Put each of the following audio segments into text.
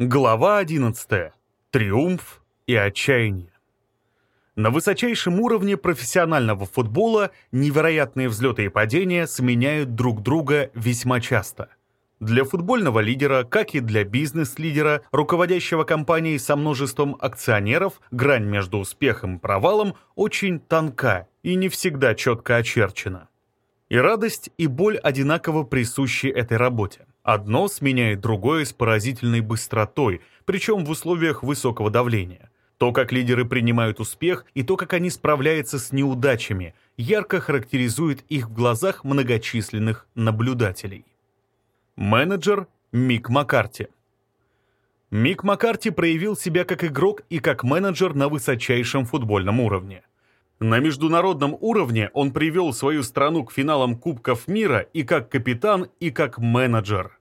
Глава 11. Триумф и отчаяние. На высочайшем уровне профессионального футбола невероятные взлеты и падения сменяют друг друга весьма часто. Для футбольного лидера, как и для бизнес-лидера, руководящего компанией со множеством акционеров, грань между успехом и провалом очень тонка и не всегда четко очерчена. И радость, и боль одинаково присущи этой работе. Одно сменяет другое с поразительной быстротой, причем в условиях высокого давления. То, как лидеры принимают успех, и то, как они справляются с неудачами, ярко характеризует их в глазах многочисленных наблюдателей. Менеджер Мик Маккарти Мик Маккарти проявил себя как игрок и как менеджер на высочайшем футбольном уровне – на международном уровне он привел свою страну к финалам Кубков мира и как капитан, и как менеджер.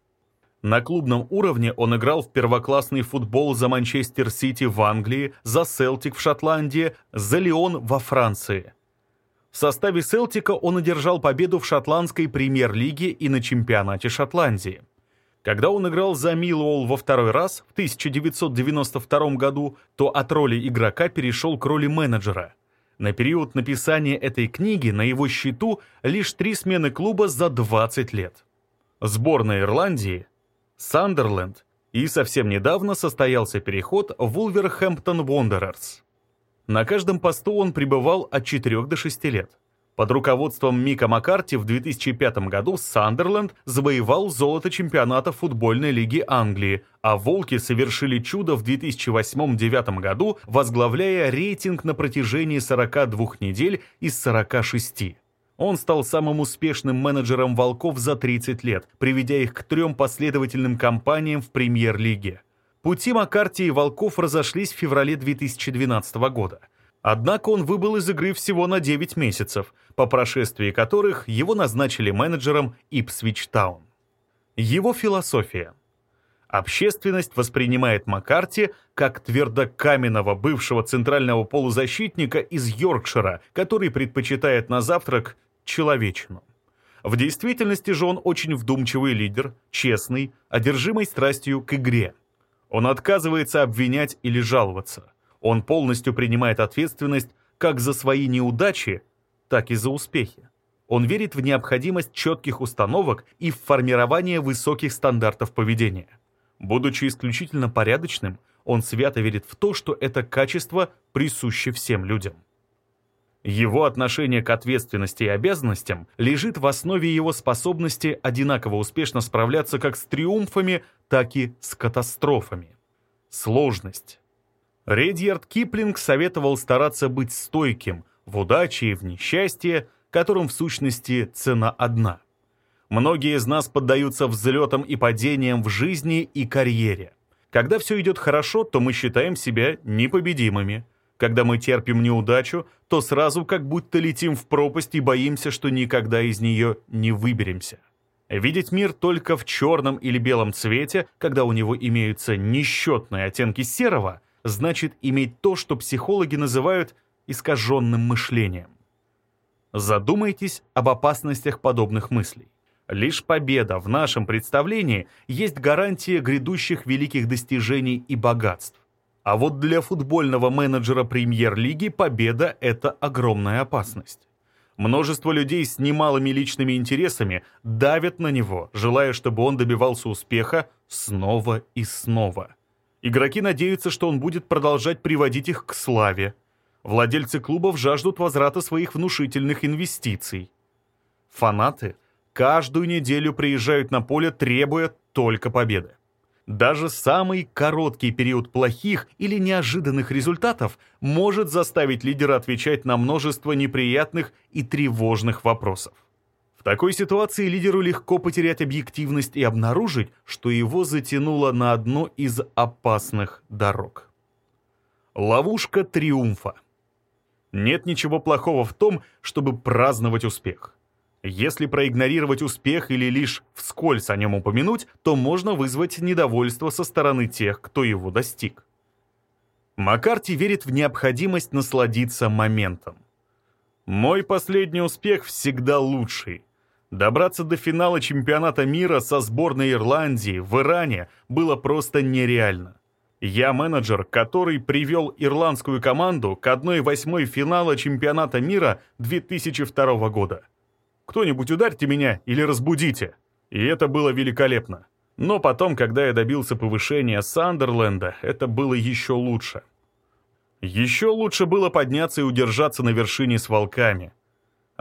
На клубном уровне он играл в первоклассный футбол за Манчестер Сити в Англии, за Селтик в Шотландии, за Лион во Франции. В составе Селтика он одержал победу в шотландской премьер-лиге и на чемпионате Шотландии. Когда он играл за Милуолл во второй раз в 1992 году, то от роли игрока перешел к роли менеджера – на период написания этой книги на его счету лишь три смены клуба за 20 лет. Сборная Ирландии, Сандерленд и совсем недавно состоялся переход в Вулверхэмптон Wanderers. На каждом посту он пребывал от 4 до 6 лет. Под руководством Мика Маккарти в 2005 году Сандерленд завоевал золото чемпионата футбольной лиги Англии, а «Волки» совершили чудо в 2008-2009 году, возглавляя рейтинг на протяжении 42 недель из 46. Он стал самым успешным менеджером «Волков» за 30 лет, приведя их к трем последовательным кампаниям в премьер-лиге. Пути Маккарти и «Волков» разошлись в феврале 2012 года – Однако он выбыл из игры всего на 9 месяцев, по прошествии которых его назначили менеджером Ипсвич Таун. Его философия. Общественность воспринимает Маккарти как твердокаменного бывшего центрального полузащитника из Йоркшира, который предпочитает на завтрак человечину. В действительности же он очень вдумчивый лидер, честный, одержимый страстью к игре. Он отказывается обвинять или жаловаться. Он полностью принимает ответственность как за свои неудачи, так и за успехи. Он верит в необходимость четких установок и в формирование высоких стандартов поведения. Будучи исключительно порядочным, он свято верит в то, что это качество присуще всем людям. Его отношение к ответственности и обязанностям лежит в основе его способности одинаково успешно справляться как с триумфами, так и с катастрофами. Сложность, Редьярд Киплинг советовал стараться быть стойким в удаче и в несчастье, которым в сущности цена одна. Многие из нас поддаются взлетам и падениям в жизни и карьере. Когда все идет хорошо, то мы считаем себя непобедимыми. Когда мы терпим неудачу, то сразу как будто летим в пропасть и боимся, что никогда из нее не выберемся. Видеть мир только в черном или белом цвете, когда у него имеются несчетные оттенки серого – значит иметь то, что психологи называют искаженным мышлением. Задумайтесь об опасностях подобных мыслей. Лишь победа в нашем представлении есть гарантия грядущих великих достижений и богатств. А вот для футбольного менеджера премьер-лиги победа – это огромная опасность. Множество людей с немалыми личными интересами давят на него, желая, чтобы он добивался успеха снова и снова. Игроки надеются, что он будет продолжать приводить их к славе. Владельцы клубов жаждут возврата своих внушительных инвестиций. Фанаты каждую неделю приезжают на поле, требуя только победы. Даже самый короткий период плохих или неожиданных результатов может заставить лидера отвечать на множество неприятных и тревожных вопросов. Такой ситуации лидеру легко потерять объективность и обнаружить, что его затянуло на одну из опасных дорог. Ловушка триумфа. Нет ничего плохого в том, чтобы праздновать успех. Если проигнорировать успех или лишь вскользь о нем упомянуть, то можно вызвать недовольство со стороны тех, кто его достиг. Маккарти верит в необходимость насладиться моментом. «Мой последний успех всегда лучший», Добраться до финала чемпионата мира со сборной Ирландии в Иране было просто нереально. Я менеджер, который привел ирландскую команду к 1-8 финала чемпионата мира 2002 года. Кто-нибудь ударьте меня или разбудите. И это было великолепно. Но потом, когда я добился повышения Сандерленда, это было еще лучше. Еще лучше было подняться и удержаться на вершине с волками.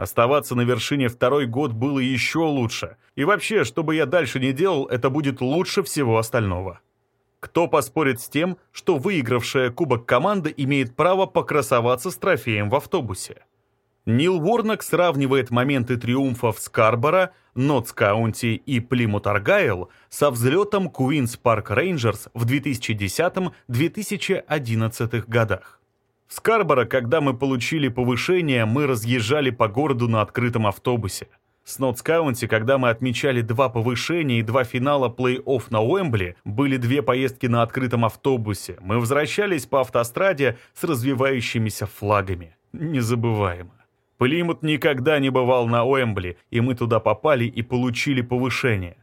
Оставаться на вершине второй год было еще лучше. И вообще, что бы я дальше не делал, это будет лучше всего остального. Кто поспорит с тем, что выигравшая кубок команда имеет право покрасоваться с трофеем в автобусе? Нил Уорнок сравнивает моменты триумфов Скарбора, Нотс-Каунти и Плимут Аргайл со взлетом Куинс Парк Рейнджерс в 2010-2011 годах. Скарборо, когда мы получили повышение, мы разъезжали по городу на открытом автобусе. С Нотс-Каунти, когда мы отмечали два повышения и два финала плей-офф на Уэмбли, были две поездки на открытом автобусе. Мы возвращались по автостраде с развивающимися флагами. Незабываемо. Плимут никогда не бывал на Уэмбли, и мы туда попали и получили повышение.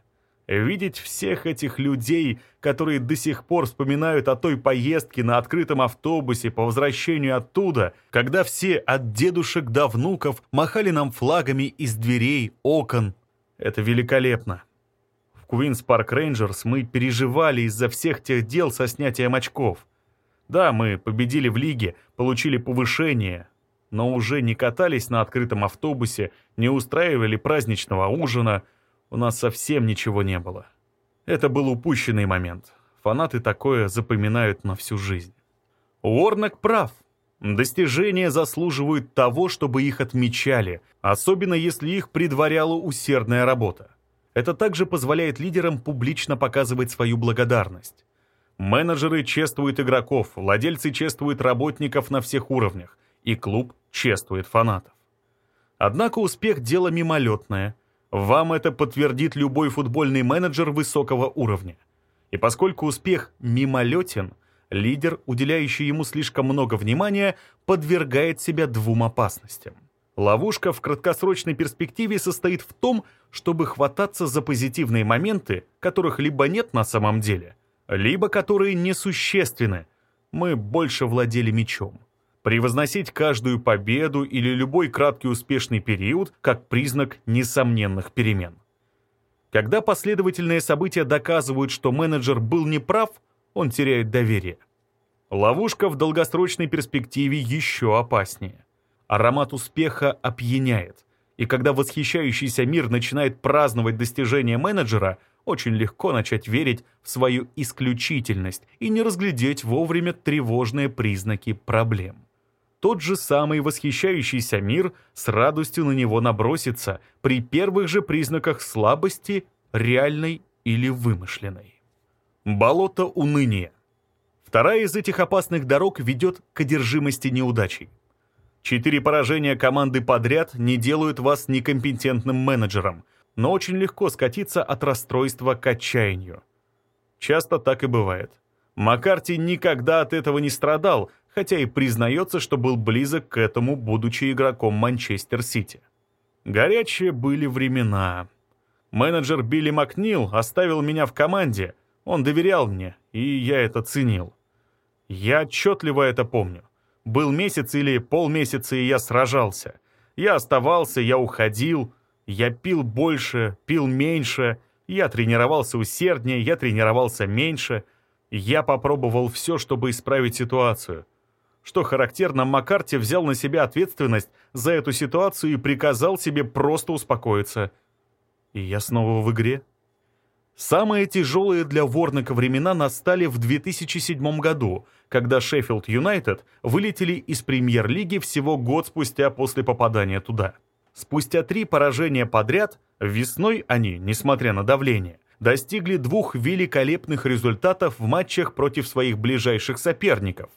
Видеть всех этих людей, которые до сих пор вспоминают о той поездке на открытом автобусе по возвращению оттуда, когда все от дедушек до внуков махали нам флагами из дверей, окон. Это великолепно. В Куинс Парк Рейнджерс мы переживали из-за всех тех дел со снятием очков. Да, мы победили в лиге, получили повышение, но уже не катались на открытом автобусе, не устраивали праздничного ужина — у нас совсем ничего не было. Это был упущенный момент. Фанаты такое запоминают на всю жизнь. Уорнок прав. Достижения заслуживают того, чтобы их отмечали, особенно если их предваряла усердная работа. Это также позволяет лидерам публично показывать свою благодарность. Менеджеры чествуют игроков, владельцы чествуют работников на всех уровнях, и клуб чествует фанатов. Однако успех – дело мимолетное, вам это подтвердит любой футбольный менеджер высокого уровня. И поскольку успех мимолетен, лидер, уделяющий ему слишком много внимания, подвергает себя двум опасностям. Ловушка в краткосрочной перспективе состоит в том, чтобы хвататься за позитивные моменты, которых либо нет на самом деле, либо которые несущественны. Мы больше владели мечом превозносить каждую победу или любой краткий успешный период как признак несомненных перемен. Когда последовательные события доказывают, что менеджер был неправ, он теряет доверие. Ловушка в долгосрочной перспективе еще опаснее. Аромат успеха опьяняет, и когда восхищающийся мир начинает праздновать достижения менеджера, очень легко начать верить в свою исключительность и не разглядеть вовремя тревожные признаки проблем тот же самый восхищающийся мир с радостью на него набросится при первых же признаках слабости, реальной или вымышленной. Болото уныния. Вторая из этих опасных дорог ведет к одержимости неудачей. Четыре поражения команды подряд не делают вас некомпетентным менеджером, но очень легко скатиться от расстройства к отчаянию. Часто так и бывает. Маккарти никогда от этого не страдал, хотя и признается, что был близок к этому, будучи игроком Манчестер Сити. Горячие были времена. Менеджер Билли Макнил оставил меня в команде, он доверял мне, и я это ценил. Я отчетливо это помню. Был месяц или полмесяца, и я сражался. Я оставался, я уходил, я пил больше, пил меньше, я тренировался усерднее, я тренировался меньше. Я попробовал все, чтобы исправить ситуацию. Что характерно, Маккарти взял на себя ответственность за эту ситуацию и приказал себе просто успокоиться. И я снова в игре. Самые тяжелые для Ворнека времена настали в 2007 году, когда Шеффилд Юнайтед вылетели из премьер-лиги всего год спустя после попадания туда. Спустя три поражения подряд, весной они, несмотря на давление, достигли двух великолепных результатов в матчах против своих ближайших соперников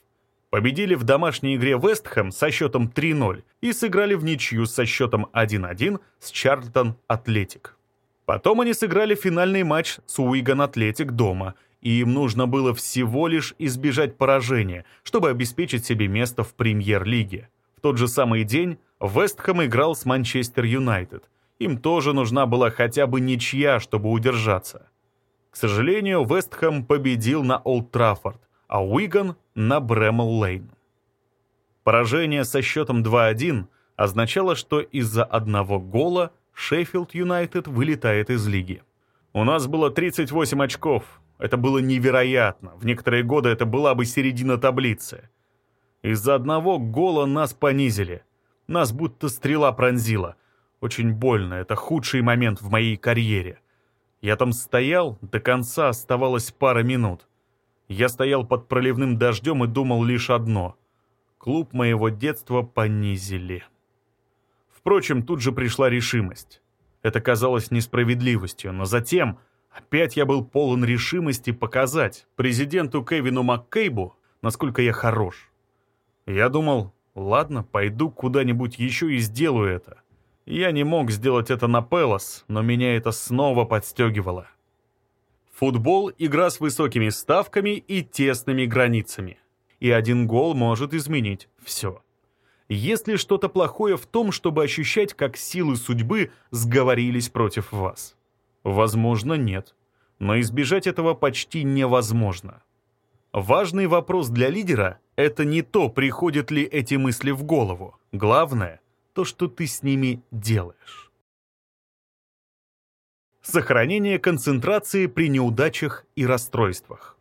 победили в домашней игре Вестхэм со счетом 3-0 и сыграли в ничью со счетом 1-1 с Чарльтон Атлетик. Потом они сыграли финальный матч с Уиган Атлетик дома, и им нужно было всего лишь избежать поражения, чтобы обеспечить себе место в премьер-лиге. В тот же самый день Вестхэм играл с Манчестер Юнайтед, Им тоже нужна была хотя бы ничья, чтобы удержаться. К сожалению, Вестхэм победил на Олд Траффорд, а Уиган — на Брэмл Лейн. Поражение со счетом 2-1 означало, что из-за одного гола Шеффилд Юнайтед вылетает из лиги. У нас было 38 очков. Это было невероятно. В некоторые годы это была бы середина таблицы. Из-за одного гола нас понизили. Нас будто стрела пронзила. Очень больно. Это худший момент в моей карьере. Я там стоял, до конца оставалось пара минут. Я стоял под проливным дождем и думал лишь одно. Клуб моего детства понизили. Впрочем, тут же пришла решимость. Это казалось несправедливостью, но затем опять я был полон решимости показать президенту Кевину Маккейбу, насколько я хорош. Я думал, ладно, пойду куда-нибудь еще и сделаю это. Я не мог сделать это на Пелос, но меня это снова подстегивало. Футбол — игра с высокими ставками и тесными границами. И один гол может изменить все. Есть ли что-то плохое в том, чтобы ощущать, как силы судьбы сговорились против вас? Возможно, нет. Но избежать этого почти невозможно. Важный вопрос для лидера — это не то, приходят ли эти мысли в голову. Главное — то, что ты с ними делаешь. Сохранение концентрации при неудачах и расстройствах.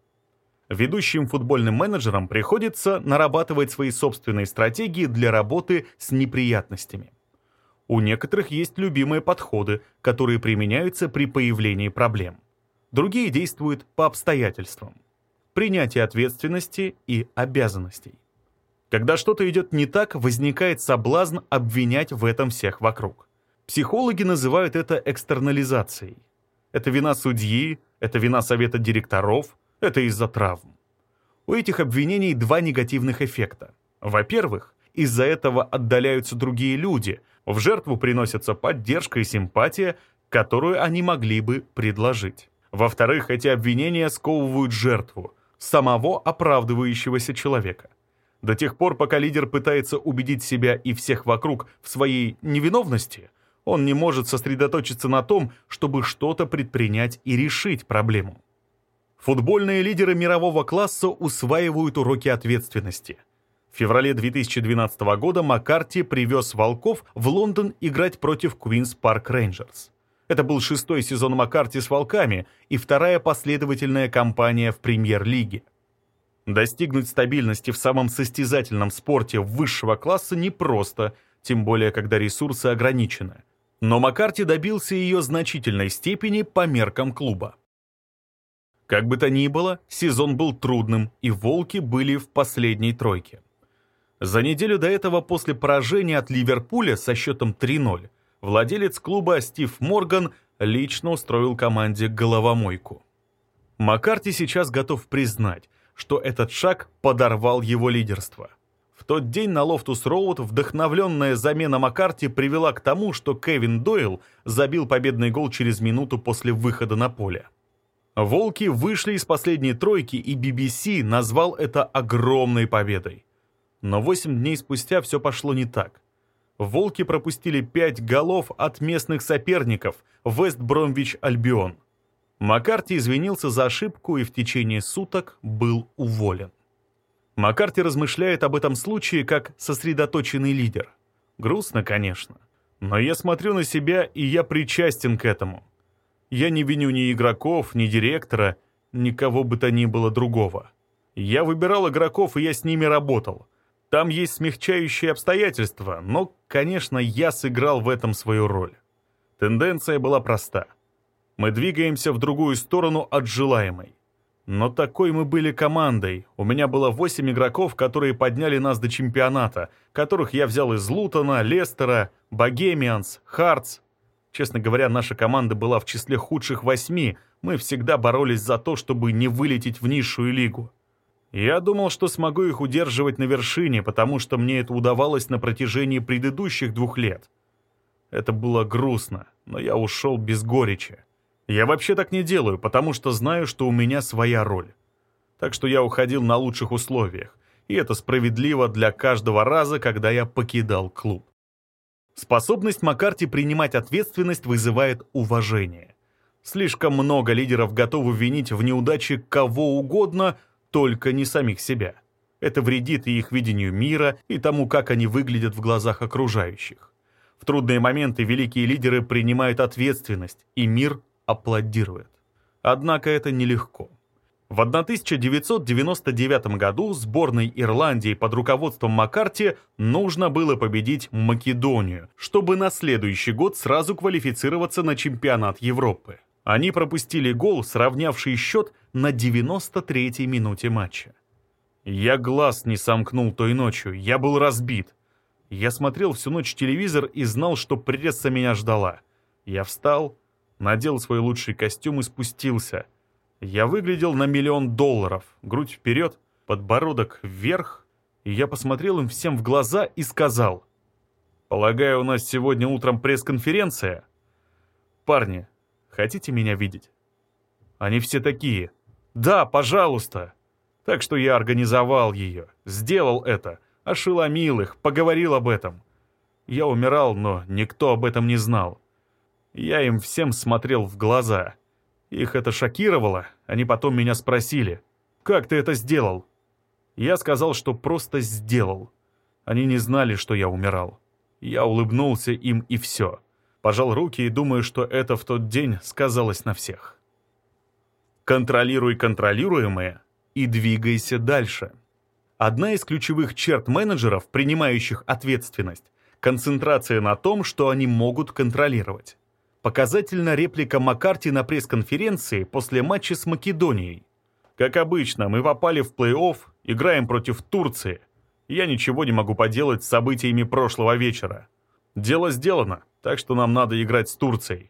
Ведущим футбольным менеджерам приходится нарабатывать свои собственные стратегии для работы с неприятностями. У некоторых есть любимые подходы, которые применяются при появлении проблем. Другие действуют по обстоятельствам. Принятие ответственности и обязанностей. Когда что-то идет не так, возникает соблазн обвинять в этом всех вокруг. Психологи называют это экстернализацией. Это вина судьи, это вина совета директоров, это из-за травм. У этих обвинений два негативных эффекта. Во-первых, из-за этого отдаляются другие люди, в жертву приносятся поддержка и симпатия, которую они могли бы предложить. Во-вторых, эти обвинения сковывают жертву, самого оправдывающегося человека. До тех пор, пока лидер пытается убедить себя и всех вокруг в своей невиновности – он не может сосредоточиться на том, чтобы что-то предпринять и решить проблему. Футбольные лидеры мирового класса усваивают уроки ответственности. В феврале 2012 года Маккарти привез «Волков» в Лондон играть против Квинс Парк Рейнджерс. Это был шестой сезон Маккарти с «Волками» и вторая последовательная кампания в премьер-лиге. Достигнуть стабильности в самом состязательном спорте высшего класса непросто, тем более когда ресурсы ограничены – но Маккарти добился ее значительной степени по меркам клуба. Как бы то ни было, сезон был трудным, и «Волки» были в последней тройке. За неделю до этого после поражения от Ливерпуля со счетом 3-0 владелец клуба Стив Морган лично устроил команде головомойку. Маккарти сейчас готов признать, что этот шаг подорвал его лидерство – тот день на Лофтус-Роуд вдохновленная замена Маккарти привела к тому, что Кевин Дойл забил победный гол через минуту после выхода на поле. «Волки» вышли из последней тройки, и BBC назвал это огромной победой. Но 8 дней спустя все пошло не так. «Волки» пропустили 5 голов от местных соперников Вест Бромвич Альбион. Маккарти извинился за ошибку и в течение суток был уволен. Маккарти размышляет об этом случае как сосредоточенный лидер. Грустно, конечно. Но я смотрю на себя, и я причастен к этому. Я не виню ни игроков, ни директора, никого бы то ни было другого. Я выбирал игроков, и я с ними работал. Там есть смягчающие обстоятельства, но, конечно, я сыграл в этом свою роль. Тенденция была проста. Мы двигаемся в другую сторону от желаемой. Но такой мы были командой. У меня было 8 игроков, которые подняли нас до чемпионата, которых я взял из Лутона, Лестера, Богемианс, Хартс. Честно говоря, наша команда была в числе худших восьми. Мы всегда боролись за то, чтобы не вылететь в низшую лигу. Я думал, что смогу их удерживать на вершине, потому что мне это удавалось на протяжении предыдущих двух лет. Это было грустно, но я ушел без горечи. Я вообще так не делаю, потому что знаю, что у меня своя роль. Так что я уходил на лучших условиях, и это справедливо для каждого раза, когда я покидал клуб. Способность Маккарти принимать ответственность вызывает уважение. Слишком много лидеров готовы винить в неудаче кого угодно, только не самих себя. Это вредит и их видению мира, и тому, как они выглядят в глазах окружающих. В трудные моменты великие лидеры принимают ответственность, и мир аплодирует. Однако это нелегко. В 1999 году сборной Ирландии под руководством Маккарти нужно было победить Македонию, чтобы на следующий год сразу квалифицироваться на чемпионат Европы. Они пропустили гол, сравнявший счет на 93-й минуте матча. Я глаз не сомкнул той ночью, я был разбит. Я смотрел всю ночь телевизор и знал, что пресса меня ждала. Я встал, надел свой лучший костюм и спустился. Я выглядел на миллион долларов, грудь вперед, подбородок вверх, и я посмотрел им всем в глаза и сказал, «Полагаю, у нас сегодня утром пресс-конференция? Парни, хотите меня видеть?» Они все такие, «Да, пожалуйста!» Так что я организовал ее, сделал это, ошеломил их, поговорил об этом. Я умирал, но никто об этом не знал. Я им всем смотрел в глаза. Их это шокировало, они потом меня спросили, «Как ты это сделал?» Я сказал, что просто сделал. Они не знали, что я умирал. Я улыбнулся им и все. Пожал руки и думаю, что это в тот день сказалось на всех. Контролируй контролируемое и двигайся дальше. Одна из ключевых черт менеджеров, принимающих ответственность, концентрация на том, что они могут контролировать. Показательна реплика Маккарти на пресс-конференции после матча с Македонией. Как обычно, мы попали в плей-офф, играем против Турции. Я ничего не могу поделать с событиями прошлого вечера. Дело сделано, так что нам надо играть с Турцией.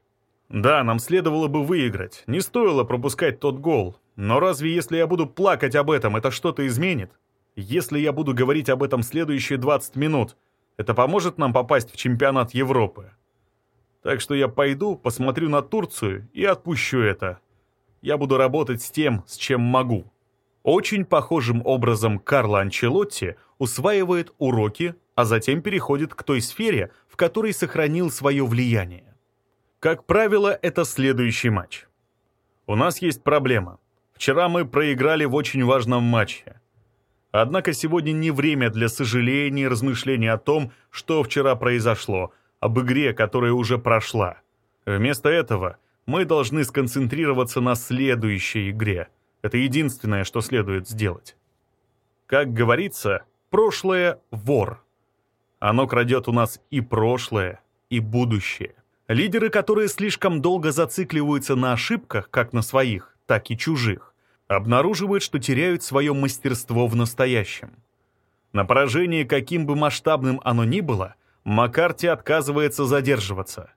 Да, нам следовало бы выиграть, не стоило пропускать тот гол, но разве если я буду плакать об этом, это что-то изменит? Если я буду говорить об этом следующие 20 минут, это поможет нам попасть в чемпионат Европы? Так что я пойду, посмотрю на Турцию и отпущу это. Я буду работать с тем, с чем могу. Очень похожим образом Карло Анчелотти усваивает уроки, а затем переходит к той сфере, в которой сохранил свое влияние. Как правило, это следующий матч. У нас есть проблема. Вчера мы проиграли в очень важном матче. Однако сегодня не время для сожалений и размышлений о том, что вчера произошло, об игре, которая уже прошла. Вместо этого мы должны сконцентрироваться на следующей игре. Это единственное, что следует сделать. Как говорится, прошлое — вор. Оно крадет у нас и прошлое, и будущее. Лидеры, которые слишком долго зацикливаются на ошибках, как на своих, так и чужих, обнаруживают, что теряют свое мастерство в настоящем. На поражение, каким бы масштабным оно ни было, Маккарти отказывается задерживаться.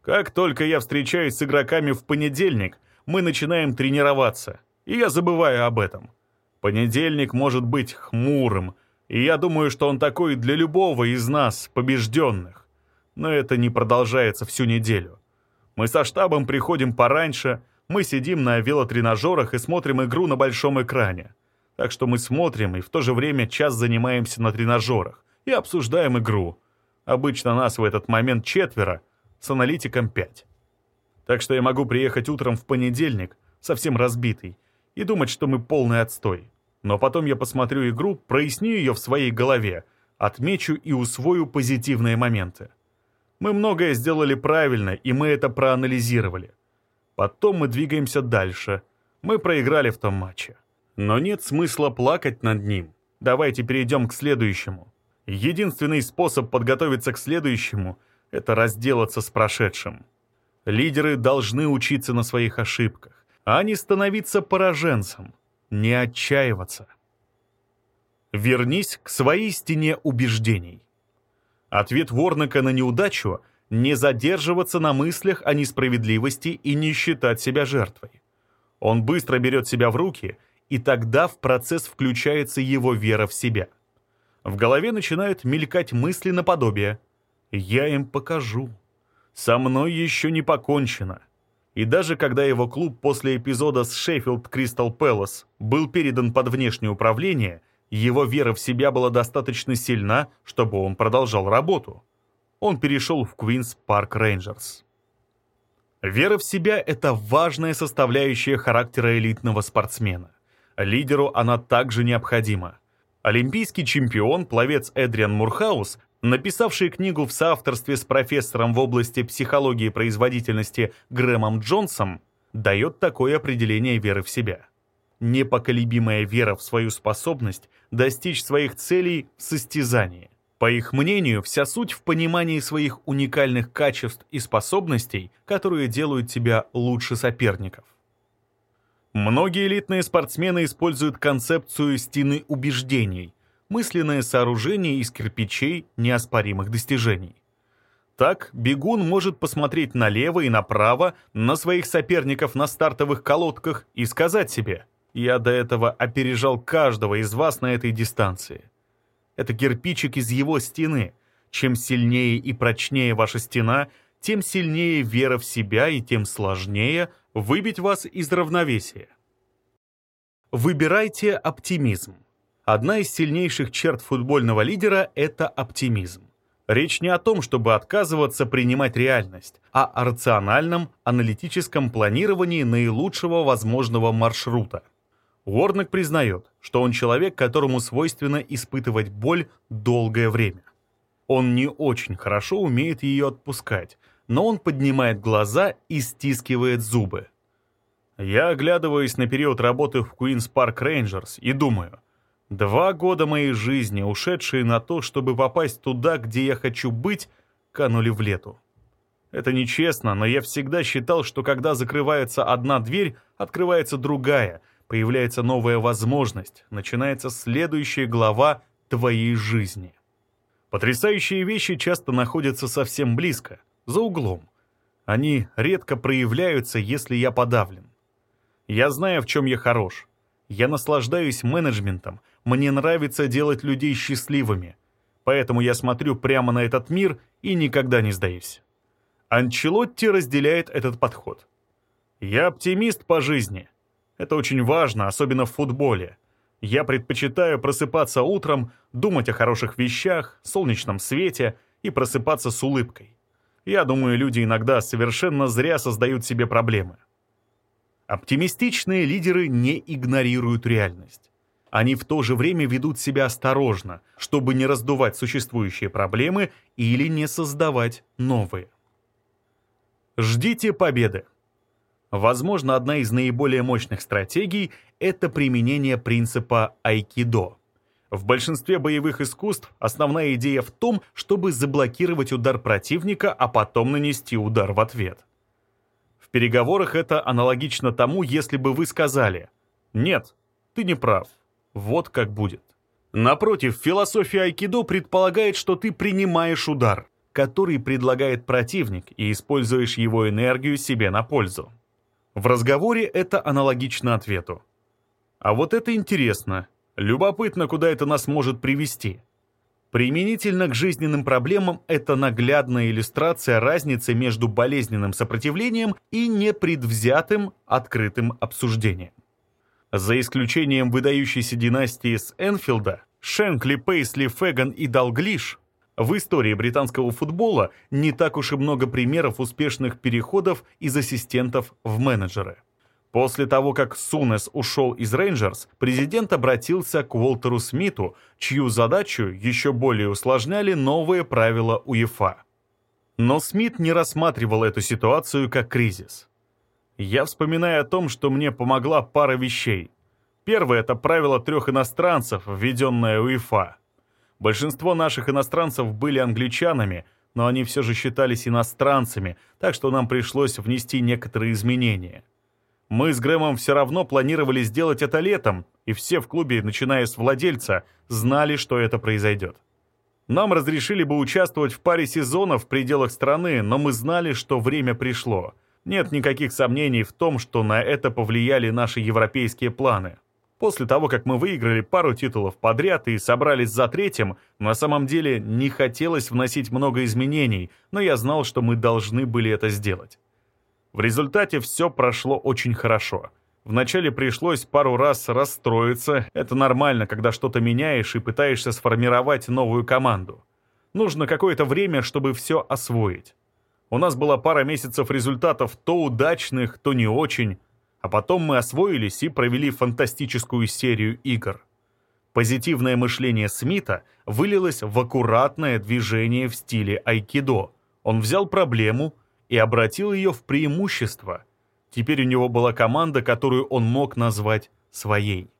Как только я встречаюсь с игроками в понедельник, мы начинаем тренироваться, и я забываю об этом. Понедельник может быть хмурым, и я думаю, что он такой для любого из нас, побежденных. Но это не продолжается всю неделю. Мы со штабом приходим пораньше, мы сидим на велотренажерах и смотрим игру на большом экране. Так что мы смотрим и в то же время час занимаемся на тренажерах и обсуждаем игру. Обычно нас в этот момент четверо, с аналитиком пять. Так что я могу приехать утром в понедельник, совсем разбитый, и думать, что мы полный отстой. Но потом я посмотрю игру, проясню ее в своей голове, отмечу и усвою позитивные моменты. Мы многое сделали правильно, и мы это проанализировали. Потом мы двигаемся дальше. Мы проиграли в том матче. Но нет смысла плакать над ним. Давайте перейдем к следующему. Единственный способ подготовиться к следующему — это разделаться с прошедшим. Лидеры должны учиться на своих ошибках, а не становиться пораженцем, не отчаиваться. Вернись к своей стене убеждений. Ответ Ворнака на неудачу не задерживаться на мыслях о несправедливости и не считать себя жертвой. Он быстро берет себя в руки, и тогда в процесс включается его вера в себя. В голове начинают мелькать мысли наподобие «Я им покажу». «Со мной еще не покончено». И даже когда его клуб после эпизода с Шеффилд Кристал Пэлас был передан под внешнее управление, его вера в себя была достаточно сильна, чтобы он продолжал работу. он перешел в Queen's Park Rangers. Вера в себя – это важная составляющая характера элитного спортсмена. Лидеру она также необходима. Олимпийский чемпион, пловец Эдриан Мурхаус, написавший книгу в соавторстве с профессором в области психологии производительности Грэмом Джонсом, дает такое определение веры в себя. Непоколебимая вера в свою способность достичь своих целей в состязании. По их мнению, вся суть в понимании своих уникальных качеств и способностей, которые делают тебя лучше соперников. Многие элитные спортсмены используют концепцию стены убеждений, мысленное сооружение из кирпичей неоспоримых достижений. Так, бегун может посмотреть налево и направо на своих соперников на стартовых колодках и сказать себе «Я до этого опережал каждого из вас на этой дистанции». Это кирпичик из его стены. Чем сильнее и прочнее ваша стена, тем сильнее вера в себя и тем сложнее выбить вас из равновесия. Выбирайте оптимизм. Одна из сильнейших черт футбольного лидера – это оптимизм. Речь не о том, чтобы отказываться принимать реальность, а о рациональном, аналитическом планировании наилучшего возможного маршрута. Уорнек признает, что он человек, которому свойственно испытывать боль долгое время. Он не очень хорошо умеет ее отпускать, но он поднимает глаза и стискивает зубы. Я оглядываюсь на период работы в Queen's Park Rangers и думаю, два года моей жизни, ушедшие на то, чтобы попасть туда, где я хочу быть, канули в лету. Это нечестно, но я всегда считал, что когда закрывается одна дверь, открывается другая — появляется новая возможность, начинается следующая глава твоей жизни. Потрясающие вещи часто находятся совсем близко, за углом. Они редко проявляются, если я подавлен. Я знаю, в чем я хорош. Я наслаждаюсь менеджментом, мне нравится делать людей счастливыми. Поэтому я смотрю прямо на этот мир и никогда не сдаюсь. Анчелотти разделяет этот подход. Я оптимист по жизни — это очень важно, особенно в футболе. Я предпочитаю просыпаться утром, думать о хороших вещах, солнечном свете и просыпаться с улыбкой. Я думаю, люди иногда совершенно зря создают себе проблемы. Оптимистичные лидеры не игнорируют реальность. Они в то же время ведут себя осторожно, чтобы не раздувать существующие проблемы или не создавать новые. Ждите победы. Возможно, одна из наиболее мощных стратегий — это применение принципа айкидо. В большинстве боевых искусств основная идея в том, чтобы заблокировать удар противника, а потом нанести удар в ответ. В переговорах это аналогично тому, если бы вы сказали «Нет, ты не прав, вот как будет». Напротив, философия айкидо предполагает, что ты принимаешь удар, который предлагает противник, и используешь его энергию себе на пользу. В разговоре это аналогично ответу. А вот это интересно. Любопытно, куда это нас может привести. Применительно к жизненным проблемам это наглядная иллюстрация разницы между болезненным сопротивлением и непредвзятым открытым обсуждением. За исключением выдающейся династии с Энфилда, Шенкли, Пейсли, Феган и Далглиш, в истории британского футбола не так уж и много примеров успешных переходов из ассистентов в менеджеры. После того, как Сунес ушел из Рейнджерс, президент обратился к Уолтеру Смиту, чью задачу еще более усложняли новые правила УЕФА. Но Смит не рассматривал эту ситуацию как кризис. Я вспоминаю о том, что мне помогла пара вещей. Первое — это правило трех иностранцев, введенное УЕФА. Большинство наших иностранцев были англичанами, но они все же считались иностранцами, так что нам пришлось внести некоторые изменения. Мы с Грэмом все равно планировали сделать это летом, и все в клубе, начиная с владельца, знали, что это произойдет. Нам разрешили бы участвовать в паре сезонов в пределах страны, но мы знали, что время пришло. Нет никаких сомнений в том, что на это повлияли наши европейские планы. После того, как мы выиграли пару титулов подряд и собрались за третьим, на самом деле не хотелось вносить много изменений, но я знал, что мы должны были это сделать. В результате все прошло очень хорошо. Вначале пришлось пару раз расстроиться, это нормально, когда что-то меняешь и пытаешься сформировать новую команду. Нужно какое-то время, чтобы все освоить. У нас была пара месяцев результатов то удачных, то не очень, а потом мы освоились и провели фантастическую серию игр. Позитивное мышление Смита вылилось в аккуратное движение в стиле айкидо. Он взял проблему и обратил ее в преимущество. Теперь у него была команда, которую он мог назвать своей.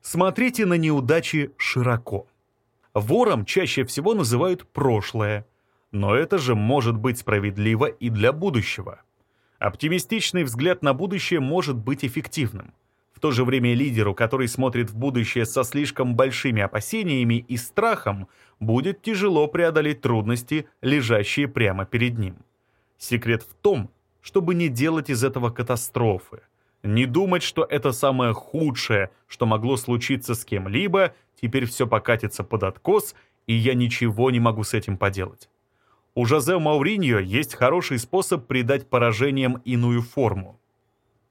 Смотрите на неудачи широко. Вором чаще всего называют прошлое, но это же может быть справедливо и для будущего. Оптимистичный взгляд на будущее может быть эффективным. В то же время лидеру, который смотрит в будущее со слишком большими опасениями и страхом, будет тяжело преодолеть трудности, лежащие прямо перед ним. Секрет в том, чтобы не делать из этого катастрофы. Не думать, что это самое худшее, что могло случиться с кем-либо, теперь все покатится под откос, и я ничего не могу с этим поделать. У Жозе Мауриньо есть хороший способ придать поражениям иную форму.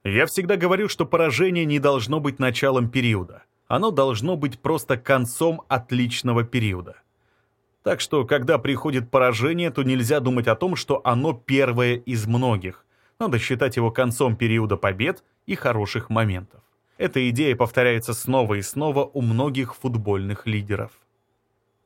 Я всегда говорю, что поражение не должно быть началом периода. Оно должно быть просто концом отличного периода. Так что, когда приходит поражение, то нельзя думать о том, что оно первое из многих. Надо считать его концом периода побед и хороших моментов. Эта идея повторяется снова и снова у многих футбольных лидеров.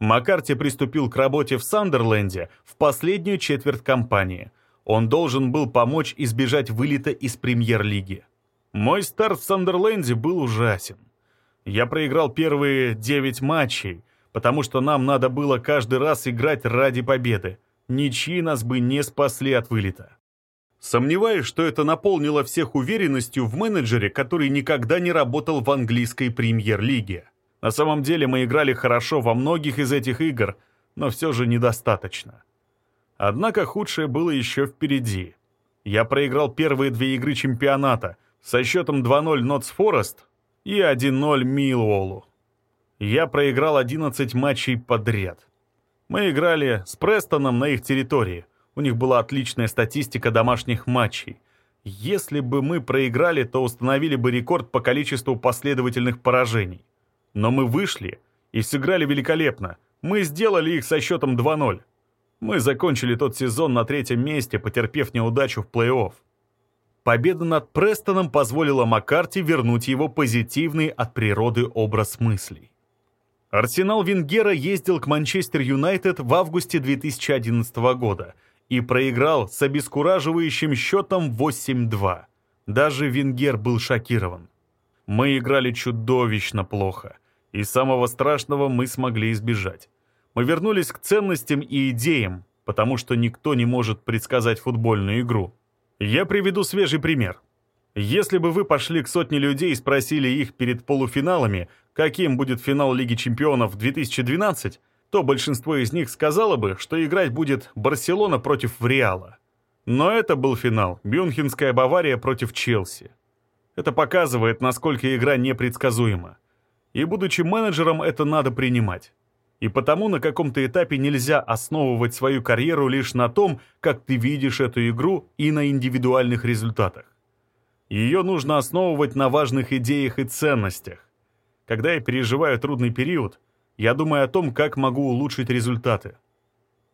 Маккарти приступил к работе в Сандерленде в последнюю четверть кампании – он должен был помочь избежать вылета из премьер-лиги. Мой старт в Сандерленде был ужасен. Я проиграл первые 9 матчей, потому что нам надо было каждый раз играть ради победы. Ничьи нас бы не спасли от вылета. Сомневаюсь, что это наполнило всех уверенностью в менеджере, который никогда не работал в английской премьер-лиге. На самом деле мы играли хорошо во многих из этих игр, но все же недостаточно. Однако худшее было еще впереди. Я проиграл первые две игры чемпионата со счетом 2-0 Нотс Форест и 1-0 Милуолу. Я проиграл 11 матчей подряд. Мы играли с Престоном на их территории. У них была отличная статистика домашних матчей. Если бы мы проиграли, то установили бы рекорд по количеству последовательных поражений. Но мы вышли и сыграли великолепно. Мы сделали их со счетом 2-0. Мы закончили тот сезон на третьем месте, потерпев неудачу в плей-офф. Победа над Престоном позволила Маккарти вернуть его позитивный от природы образ мыслей. Арсенал Венгера ездил к Манчестер Юнайтед в августе 2011 года и проиграл с обескураживающим счетом 8-2. Даже Венгер был шокирован. Мы играли чудовищно плохо, и самого страшного мы смогли избежать мы вернулись к ценностям и идеям, потому что никто не может предсказать футбольную игру. Я приведу свежий пример. Если бы вы пошли к сотне людей и спросили их перед полуфиналами, каким будет финал Лиги чемпионов 2012, то большинство из них сказало бы, что играть будет Барселона против Реала. Но это был финал Мюнхенская Бавария против Челси. Это показывает, насколько игра непредсказуема. И будучи менеджером, это надо принимать. И потому на каком-то этапе нельзя основывать свою карьеру лишь на том, как ты видишь эту игру и на индивидуальных результатах. Ее нужно основывать на важных идеях и ценностях. Когда я переживаю трудный период, я думаю о том, как могу улучшить результаты.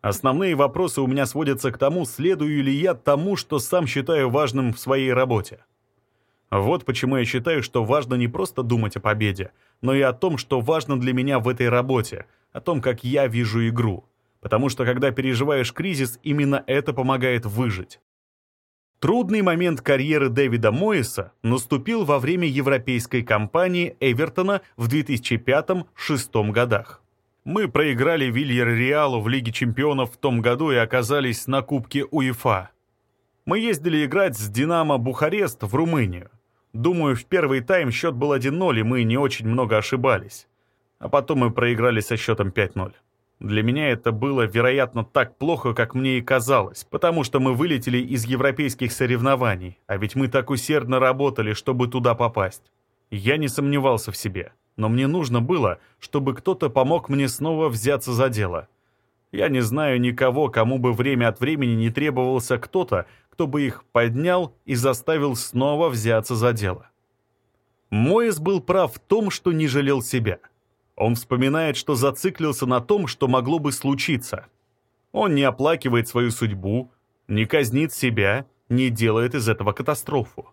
Основные вопросы у меня сводятся к тому, следую ли я тому, что сам считаю важным в своей работе. Вот почему я считаю, что важно не просто думать о победе, но и о том, что важно для меня в этой работе – о том, как я вижу игру. Потому что когда переживаешь кризис, именно это помогает выжить. Трудный момент карьеры Дэвида Моиса наступил во время европейской кампании Эвертона в 2005-2006 годах. Мы проиграли Вильяр-Реалу в Лиге чемпионов в том году и оказались на Кубке УЕФА. Мы ездили играть с «Динамо Бухарест» в Румынию. Думаю, в первый тайм счет был 1-0, и мы не очень много ошибались а потом мы проиграли со счетом 5-0. Для меня это было, вероятно, так плохо, как мне и казалось, потому что мы вылетели из европейских соревнований, а ведь мы так усердно работали, чтобы туда попасть. Я не сомневался в себе, но мне нужно было, чтобы кто-то помог мне снова взяться за дело. Я не знаю никого, кому бы время от времени не требовался кто-то, кто бы их поднял и заставил снова взяться за дело. Моис был прав в том, что не жалел себя — Он вспоминает, что зациклился на том, что могло бы случиться. Он не оплакивает свою судьбу, не казнит себя, не делает из этого катастрофу.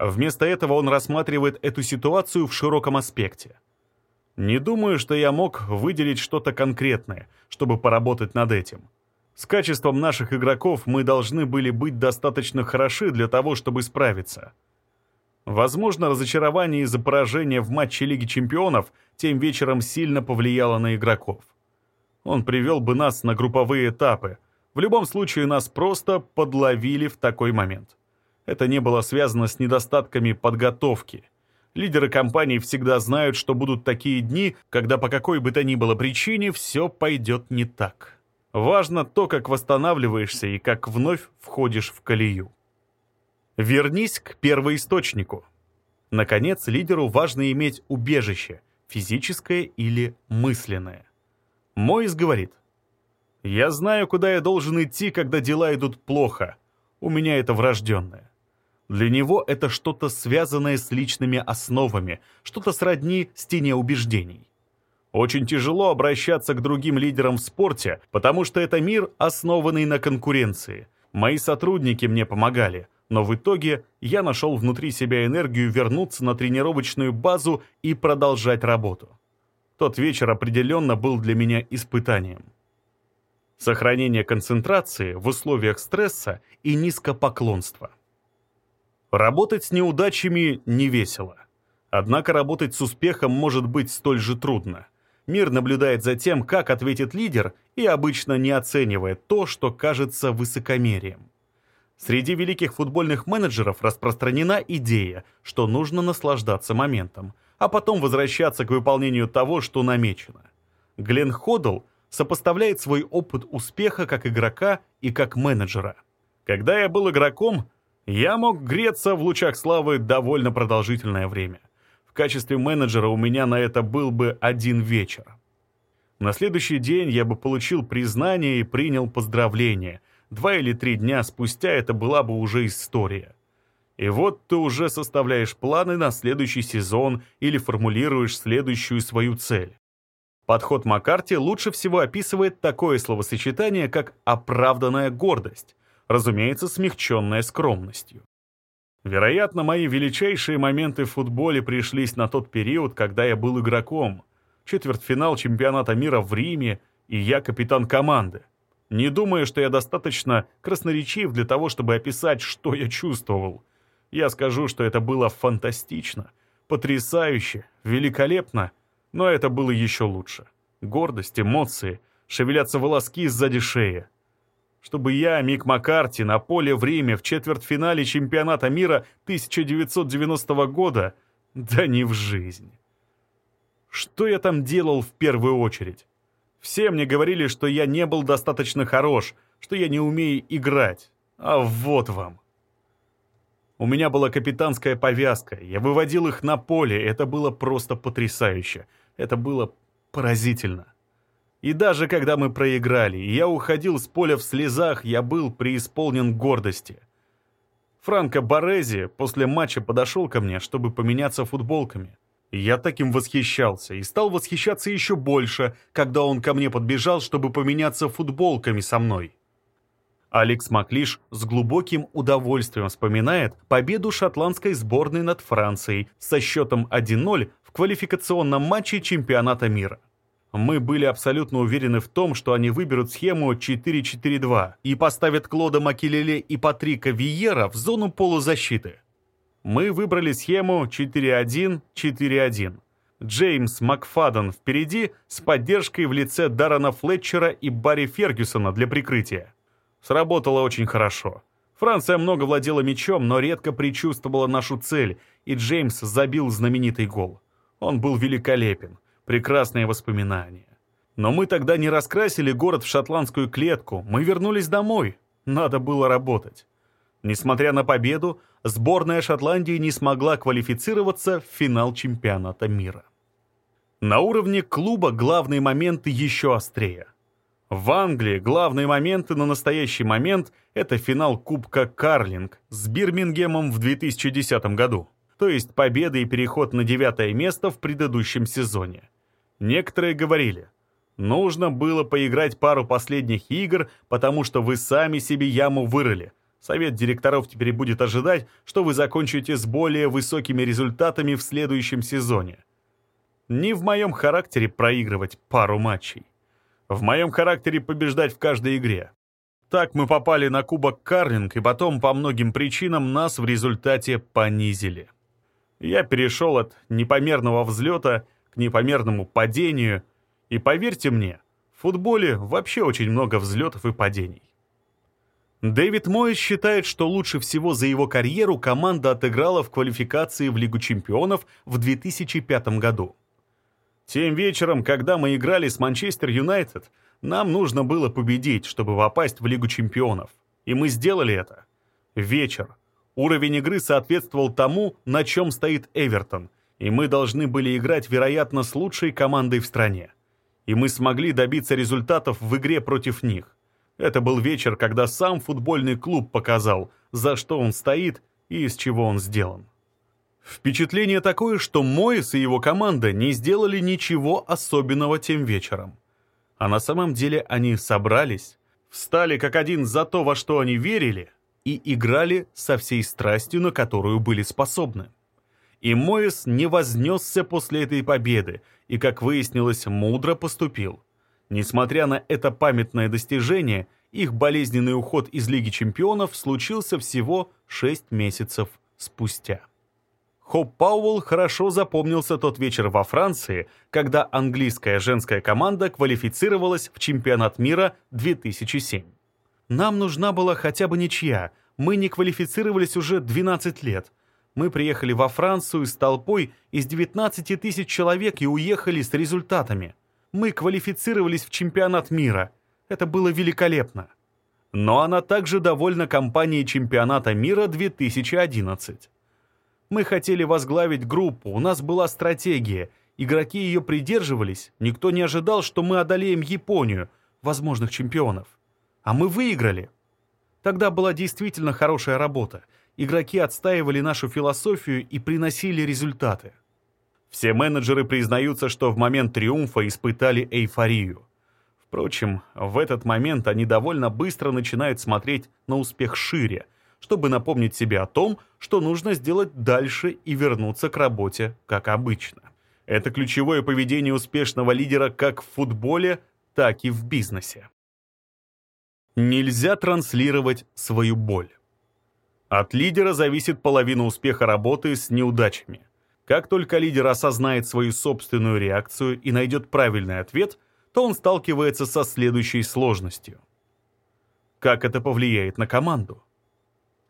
Вместо этого он рассматривает эту ситуацию в широком аспекте. Не думаю, что я мог выделить что-то конкретное, чтобы поработать над этим. С качеством наших игроков мы должны были быть достаточно хороши для того, чтобы справиться. Возможно, разочарование из-за поражения в матче Лиги Чемпионов тем вечером сильно повлияло на игроков. Он привел бы нас на групповые этапы. В любом случае, нас просто подловили в такой момент. Это не было связано с недостатками подготовки. Лидеры компании всегда знают, что будут такие дни, когда по какой бы то ни было причине все пойдет не так. Важно то, как восстанавливаешься и как вновь входишь в колею. Вернись к первоисточнику. Наконец, лидеру важно иметь убежище, физическое или мысленное. Мойс говорит, «Я знаю, куда я должен идти, когда дела идут плохо. У меня это врожденное». Для него это что-то связанное с личными основами, что-то сродни стене убеждений. Очень тяжело обращаться к другим лидерам в спорте, потому что это мир, основанный на конкуренции. Мои сотрудники мне помогали, но в итоге я нашел внутри себя энергию вернуться на тренировочную базу и продолжать работу. Тот вечер определенно был для меня испытанием. Сохранение концентрации в условиях стресса и низкопоклонства. Работать с неудачами не весело. Однако работать с успехом может быть столь же трудно. Мир наблюдает за тем, как ответит лидер, и обычно не оценивает то, что кажется высокомерием. Среди великих футбольных менеджеров распространена идея, что нужно наслаждаться моментом, а потом возвращаться к выполнению того, что намечено. Глен Ходл сопоставляет свой опыт успеха как игрока и как менеджера. Когда я был игроком, я мог греться в лучах славы довольно продолжительное время. В качестве менеджера у меня на это был бы один вечер. На следующий день я бы получил признание и принял поздравления – Два или три дня спустя это была бы уже история. И вот ты уже составляешь планы на следующий сезон или формулируешь следующую свою цель. Подход Маккарти лучше всего описывает такое словосочетание, как «оправданная гордость», разумеется, смягченная скромностью. Вероятно, мои величайшие моменты в футболе пришлись на тот период, когда я был игроком. Четвертьфинал чемпионата мира в Риме, и я капитан команды. Не думаю, что я достаточно красноречив для того, чтобы описать, что я чувствовал. Я скажу, что это было фантастично, потрясающе, великолепно, но это было еще лучше. Гордость, эмоции, шевелятся волоски сзади шеи. Чтобы я, Мик Маккарти, на поле в Риме в четвертьфинале чемпионата мира 1990 года, да не в жизнь. Что я там делал в первую очередь? Все мне говорили, что я не был достаточно хорош, что я не умею играть. А вот вам. У меня была капитанская повязка, я выводил их на поле, это было просто потрясающе. Это было поразительно. И даже когда мы проиграли, и я уходил с поля в слезах, я был преисполнен гордости. Франко Борези после матча подошел ко мне, чтобы поменяться футболками. Я таким восхищался и стал восхищаться еще больше, когда он ко мне подбежал, чтобы поменяться футболками со мной. Алекс Маклиш с глубоким удовольствием вспоминает победу шотландской сборной над Францией со счетом 1-0 в квалификационном матче чемпионата мира. Мы были абсолютно уверены в том, что они выберут схему 4-4-2 и поставят Клода Макелеле и Патрика Виера в зону полузащиты мы выбрали схему 4-1-4-1. Джеймс Макфаден впереди с поддержкой в лице Даррена Флетчера и Барри Фергюсона для прикрытия. Сработало очень хорошо. Франция много владела мячом, но редко предчувствовала нашу цель, и Джеймс забил знаменитый гол. Он был великолепен, прекрасные воспоминания. Но мы тогда не раскрасили город в шотландскую клетку, мы вернулись домой. Надо было работать. Несмотря на победу, сборная Шотландии не смогла квалифицироваться в финал чемпионата мира. На уровне клуба главные моменты еще острее. В Англии главные моменты на настоящий момент – это финал Кубка Карлинг с Бирмингемом в 2010 году, то есть победа и переход на девятое место в предыдущем сезоне. Некоторые говорили, нужно было поиграть пару последних игр, потому что вы сами себе яму вырыли. Совет директоров теперь будет ожидать, что вы закончите с более высокими результатами в следующем сезоне. Не в моем характере проигрывать пару матчей. В моем характере побеждать в каждой игре. Так мы попали на Кубок Карлинг, и потом по многим причинам нас в результате понизили. Я перешел от непомерного взлета к непомерному падению, и поверьте мне, в футболе вообще очень много взлетов и падений. Дэвид Мойс считает, что лучше всего за его карьеру команда отыграла в квалификации в Лигу чемпионов в 2005 году. Тем вечером, когда мы играли с Манчестер Юнайтед, нам нужно было победить, чтобы попасть в Лигу чемпионов. И мы сделали это. Вечер. Уровень игры соответствовал тому, на чем стоит Эвертон, и мы должны были играть, вероятно, с лучшей командой в стране. И мы смогли добиться результатов в игре против них. Это был вечер, когда сам футбольный клуб показал, за что он стоит и из чего он сделан. Впечатление такое, что Моис и его команда не сделали ничего особенного тем вечером. А на самом деле они собрались, встали как один за то, во что они верили, и играли со всей страстью, на которую были способны. И Моис не вознесся после этой победы, и, как выяснилось, мудро поступил. Несмотря на это памятное достижение, их болезненный уход из Лиги чемпионов случился всего 6 месяцев спустя. Хоп Пауэлл хорошо запомнился тот вечер во Франции, когда английская женская команда квалифицировалась в чемпионат мира 2007. «Нам нужна была хотя бы ничья. Мы не квалифицировались уже 12 лет. Мы приехали во Францию с толпой из 19 тысяч человек и уехали с результатами. Мы квалифицировались в чемпионат мира. Это было великолепно». Но она также довольна кампанией чемпионата мира 2011. Мы хотели возглавить группу, у нас была стратегия. Игроки ее придерживались, никто не ожидал, что мы одолеем Японию, возможных чемпионов. А мы выиграли. Тогда была действительно хорошая работа. Игроки отстаивали нашу философию и приносили результаты. Все менеджеры признаются, что в момент триумфа испытали эйфорию. Впрочем, в этот момент они довольно быстро начинают смотреть на успех шире – чтобы напомнить себе о том, что нужно сделать дальше и вернуться к работе, как обычно. Это ключевое поведение успешного лидера как в футболе, так и в бизнесе. Нельзя транслировать свою боль. От лидера зависит половина успеха работы с неудачами. Как только лидер осознает свою собственную реакцию и найдет правильный ответ, то он сталкивается со следующей сложностью. Как это повлияет на команду?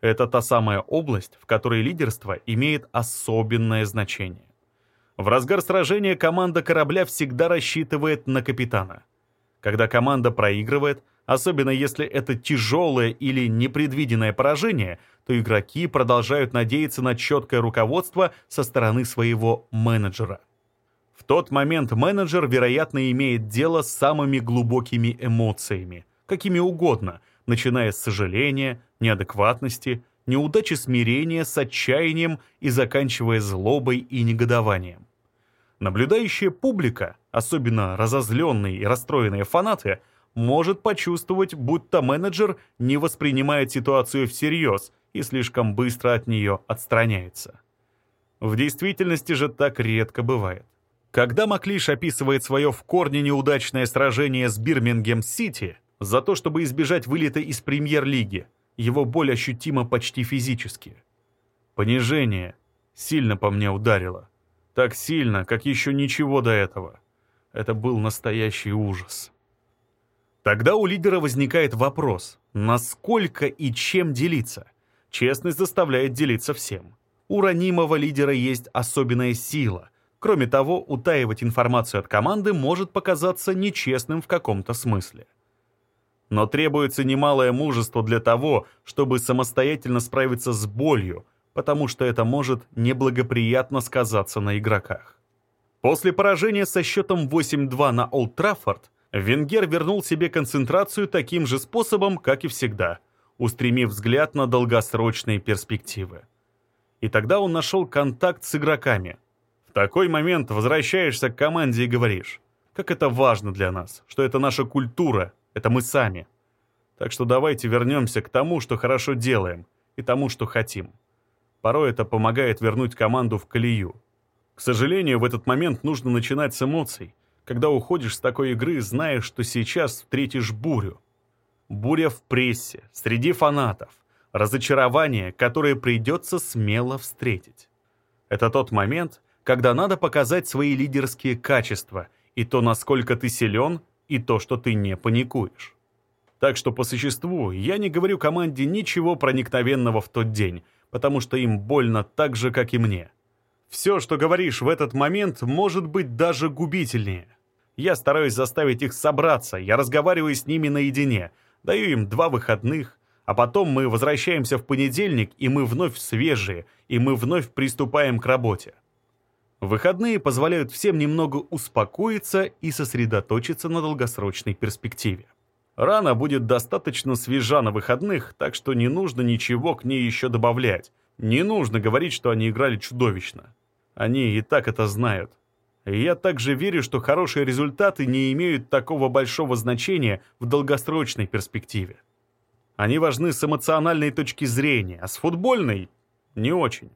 Это та самая область, в которой лидерство имеет особенное значение. В разгар сражения команда корабля всегда рассчитывает на капитана. Когда команда проигрывает, особенно если это тяжелое или непредвиденное поражение, то игроки продолжают надеяться на четкое руководство со стороны своего менеджера. В тот момент менеджер, вероятно, имеет дело с самыми глубокими эмоциями, какими угодно – начиная с сожаления, неадекватности, неудачи смирения с отчаянием и заканчивая злобой и негодованием. Наблюдающая публика, особенно разозленные и расстроенные фанаты, может почувствовать, будто менеджер не воспринимает ситуацию всерьез и слишком быстро от нее отстраняется. В действительности же так редко бывает. Когда Маклиш описывает свое в корне неудачное сражение с Бирмингем-Сити, за то, чтобы избежать вылета из премьер-лиги. Его боль ощутима почти физически. Понижение сильно по мне ударило. Так сильно, как еще ничего до этого. Это был настоящий ужас. Тогда у лидера возникает вопрос, насколько и чем делиться. Честность заставляет делиться всем. У ранимого лидера есть особенная сила. Кроме того, утаивать информацию от команды может показаться нечестным в каком-то смысле но требуется немалое мужество для того, чтобы самостоятельно справиться с болью, потому что это может неблагоприятно сказаться на игроках. После поражения со счетом 8-2 на Олд Траффорд, Венгер вернул себе концентрацию таким же способом, как и всегда, устремив взгляд на долгосрочные перспективы. И тогда он нашел контакт с игроками. В такой момент возвращаешься к команде и говоришь, как это важно для нас, что это наша культура, это мы сами. Так что давайте вернемся к тому, что хорошо делаем, и тому, что хотим. Порой это помогает вернуть команду в колею. К сожалению, в этот момент нужно начинать с эмоций, когда уходишь с такой игры, зная, что сейчас встретишь бурю. Буря в прессе, среди фанатов, разочарование, которое придется смело встретить. Это тот момент, когда надо показать свои лидерские качества и то, насколько ты силен, и то, что ты не паникуешь. Так что по существу я не говорю команде ничего проникновенного в тот день, потому что им больно так же, как и мне. Все, что говоришь в этот момент, может быть даже губительнее. Я стараюсь заставить их собраться, я разговариваю с ними наедине, даю им два выходных, а потом мы возвращаемся в понедельник, и мы вновь свежие, и мы вновь приступаем к работе. Выходные позволяют всем немного успокоиться и сосредоточиться на долгосрочной перспективе. Рана будет достаточно свежа на выходных, так что не нужно ничего к ней еще добавлять. Не нужно говорить, что они играли чудовищно. Они и так это знают. И я также верю, что хорошие результаты не имеют такого большого значения в долгосрочной перспективе. Они важны с эмоциональной точки зрения, а с футбольной — не очень.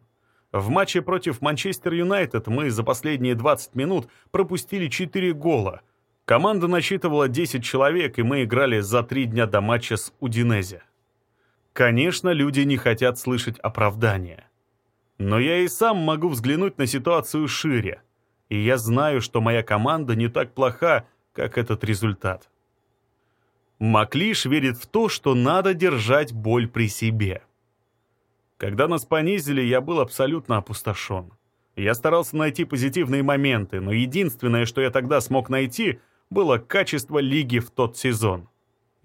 В матче против Манчестер Юнайтед мы за последние 20 минут пропустили 4 гола. Команда насчитывала 10 человек, и мы играли за 3 дня до матча с Удинезе. Конечно, люди не хотят слышать оправдания. Но я и сам могу взглянуть на ситуацию шире. И я знаю, что моя команда не так плоха, как этот результат. Маклиш верит в то, что надо держать боль при себе. Когда нас понизили, я был абсолютно опустошен. Я старался найти позитивные моменты, но единственное, что я тогда смог найти, было качество лиги в тот сезон.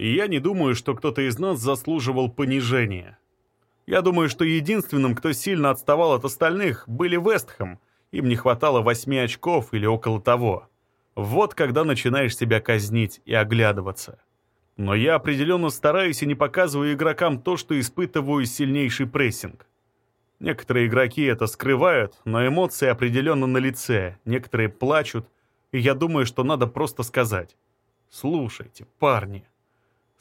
И я не думаю, что кто-то из нас заслуживал понижения. Я думаю, что единственным, кто сильно отставал от остальных, были Вестхэм. Им не хватало восьми очков или около того. Вот когда начинаешь себя казнить и оглядываться. Но я определенно стараюсь и не показываю игрокам то, что испытываю сильнейший прессинг. Некоторые игроки это скрывают, но эмоции определенно на лице, некоторые плачут, и я думаю, что надо просто сказать «Слушайте, парни,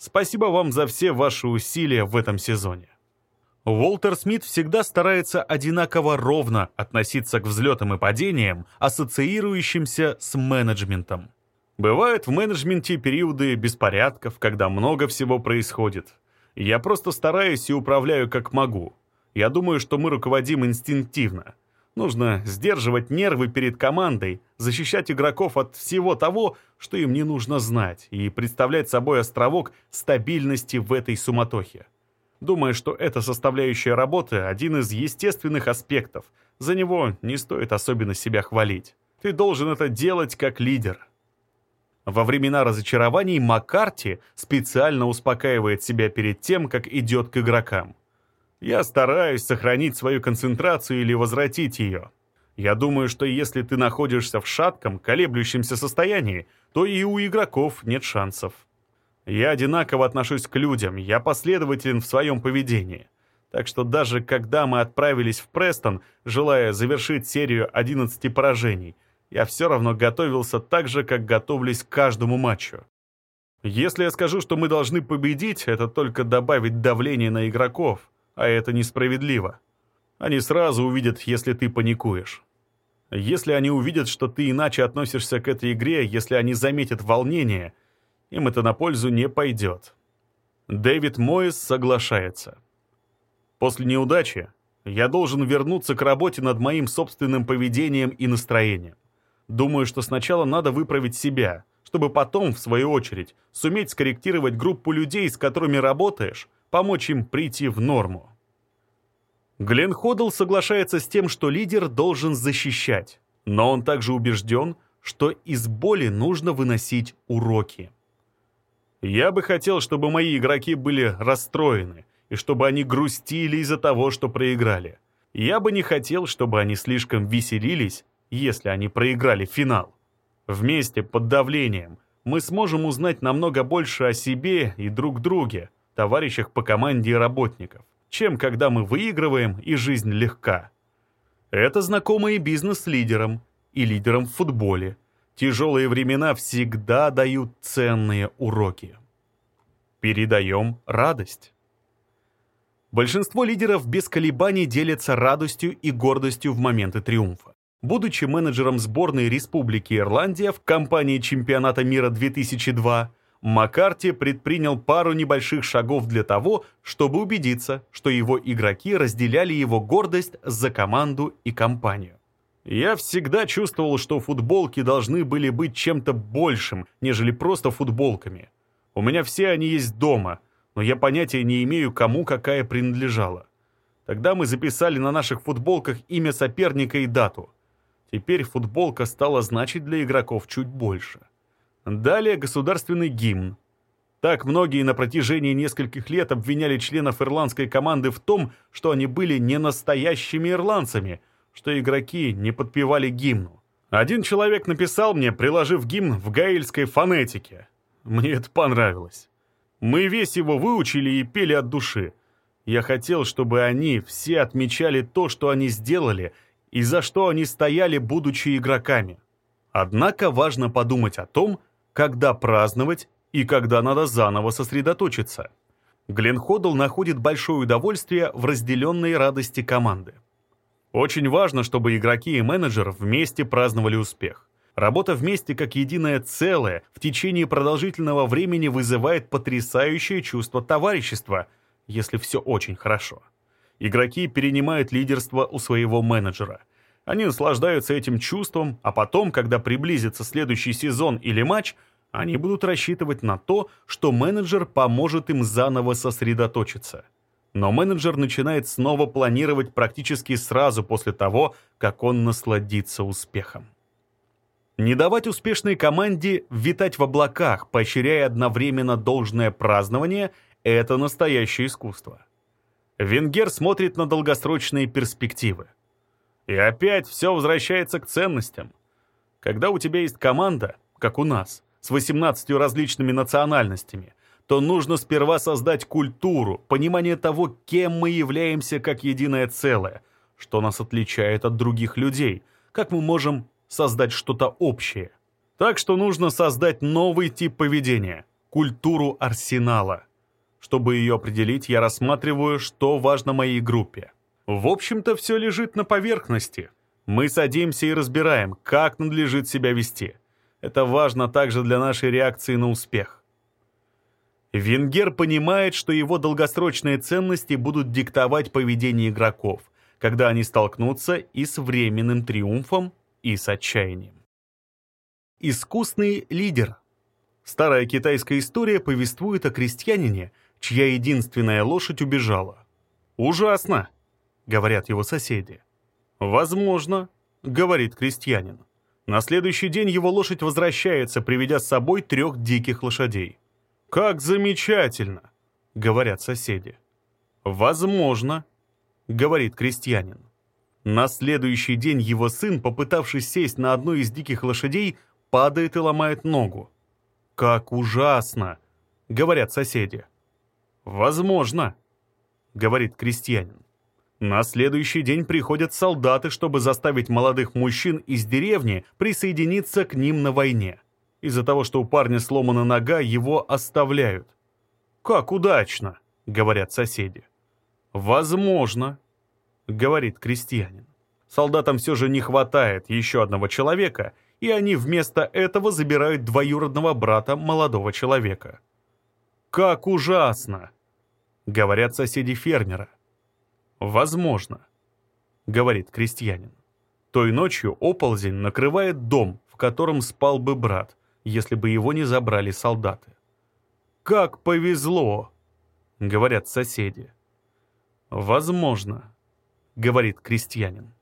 спасибо вам за все ваши усилия в этом сезоне». Уолтер Смит всегда старается одинаково ровно относиться к взлетам и падениям, ассоциирующимся с менеджментом. Бывают в менеджменте периоды беспорядков, когда много всего происходит. Я просто стараюсь и управляю как могу. Я думаю, что мы руководим инстинктивно. Нужно сдерживать нервы перед командой, защищать игроков от всего того, что им не нужно знать, и представлять собой островок стабильности в этой суматохе. Думаю, что эта составляющая работы – один из естественных аспектов. За него не стоит особенно себя хвалить. Ты должен это делать как лидер – во времена разочарований Маккарти специально успокаивает себя перед тем, как идет к игрокам. Я стараюсь сохранить свою концентрацию или возвратить ее. Я думаю, что если ты находишься в шатком, колеблющемся состоянии, то и у игроков нет шансов. Я одинаково отношусь к людям, я последователен в своем поведении. Так что даже когда мы отправились в Престон, желая завершить серию 11 поражений, я все равно готовился так же, как готовлюсь к каждому матчу. Если я скажу, что мы должны победить, это только добавить давление на игроков, а это несправедливо. Они сразу увидят, если ты паникуешь. Если они увидят, что ты иначе относишься к этой игре, если они заметят волнение, им это на пользу не пойдет. Дэвид Моис соглашается. После неудачи я должен вернуться к работе над моим собственным поведением и настроением. Думаю, что сначала надо выправить себя, чтобы потом, в свою очередь, суметь скорректировать группу людей, с которыми работаешь, помочь им прийти в норму. Глен Ходл соглашается с тем, что лидер должен защищать, но он также убежден, что из боли нужно выносить уроки. Я бы хотел, чтобы мои игроки были расстроены, и чтобы они грустили из-за того, что проиграли. Я бы не хотел, чтобы они слишком веселились если они проиграли финал. Вместе, под давлением, мы сможем узнать намного больше о себе и друг друге, товарищах по команде и работников, чем когда мы выигрываем и жизнь легка. Это знакомо и бизнес-лидерам, и лидерам в футболе. Тяжелые времена всегда дают ценные уроки. Передаем радость. Большинство лидеров без колебаний делятся радостью и гордостью в моменты триумфа. Будучи менеджером сборной Республики Ирландия в кампании чемпионата мира 2002, Маккарти предпринял пару небольших шагов для того, чтобы убедиться, что его игроки разделяли его гордость за команду и компанию. Я всегда чувствовал, что футболки должны были быть чем-то большим, нежели просто футболками. У меня все они есть дома, но я понятия не имею, кому какая принадлежала. Тогда мы записали на наших футболках имя соперника и дату. Теперь футболка стала значить для игроков чуть больше. Далее государственный гимн. Так многие на протяжении нескольких лет обвиняли членов ирландской команды в том, что они были не настоящими ирландцами, что игроки не подпевали гимну. Один человек написал мне, приложив гимн в гаэльской фонетике. Мне это понравилось. Мы весь его выучили и пели от души. Я хотел, чтобы они все отмечали то, что они сделали, и за что они стояли, будучи игроками. Однако важно подумать о том, когда праздновать и когда надо заново сосредоточиться. Глен Ходл находит большое удовольствие в разделенной радости команды. Очень важно, чтобы игроки и менеджер вместе праздновали успех. Работа вместе как единое целое в течение продолжительного времени вызывает потрясающее чувство товарищества, если все очень хорошо. Игроки перенимают лидерство у своего менеджера – они наслаждаются этим чувством, а потом, когда приблизится следующий сезон или матч, они будут рассчитывать на то, что менеджер поможет им заново сосредоточиться. Но менеджер начинает снова планировать практически сразу после того, как он насладится успехом. Не давать успешной команде витать в облаках, поощряя одновременно должное празднование – это настоящее искусство. Венгер смотрит на долгосрочные перспективы. И опять все возвращается к ценностям. Когда у тебя есть команда, как у нас, с 18 различными национальностями, то нужно сперва создать культуру, понимание того, кем мы являемся как единое целое, что нас отличает от других людей, как мы можем создать что-то общее. Так что нужно создать новый тип поведения – культуру арсенала. Чтобы ее определить, я рассматриваю, что важно моей группе – в общем-то, все лежит на поверхности. Мы садимся и разбираем, как надлежит себя вести. Это важно также для нашей реакции на успех. Венгер понимает, что его долгосрочные ценности будут диктовать поведение игроков, когда они столкнутся и с временным триумфом, и с отчаянием. Искусный лидер. Старая китайская история повествует о крестьянине, чья единственная лошадь убежала. Ужасно! — говорят его соседи. «Возможно», — говорит крестьянин. На следующий день его лошадь возвращается, приведя с собой трех диких лошадей. «Как замечательно!» — говорят соседи. «Возможно», — говорит крестьянин. На следующий день его сын, попытавшись сесть на одну из диких лошадей, падает и ломает ногу. «Как ужасно!» — говорят соседи. «Возможно», — говорит крестьянин. На следующий день приходят солдаты, чтобы заставить молодых мужчин из деревни присоединиться к ним на войне. Из-за того, что у парня сломана нога, его оставляют. «Как удачно!» — говорят соседи. «Возможно», — говорит крестьянин. Солдатам все же не хватает еще одного человека, и они вместо этого забирают двоюродного брата молодого человека. «Как ужасно!» — говорят соседи фермера. «Возможно», — говорит крестьянин. Той ночью оползень накрывает дом, в котором спал бы брат, если бы его не забрали солдаты. «Как повезло!» — говорят соседи. «Возможно», — говорит крестьянин.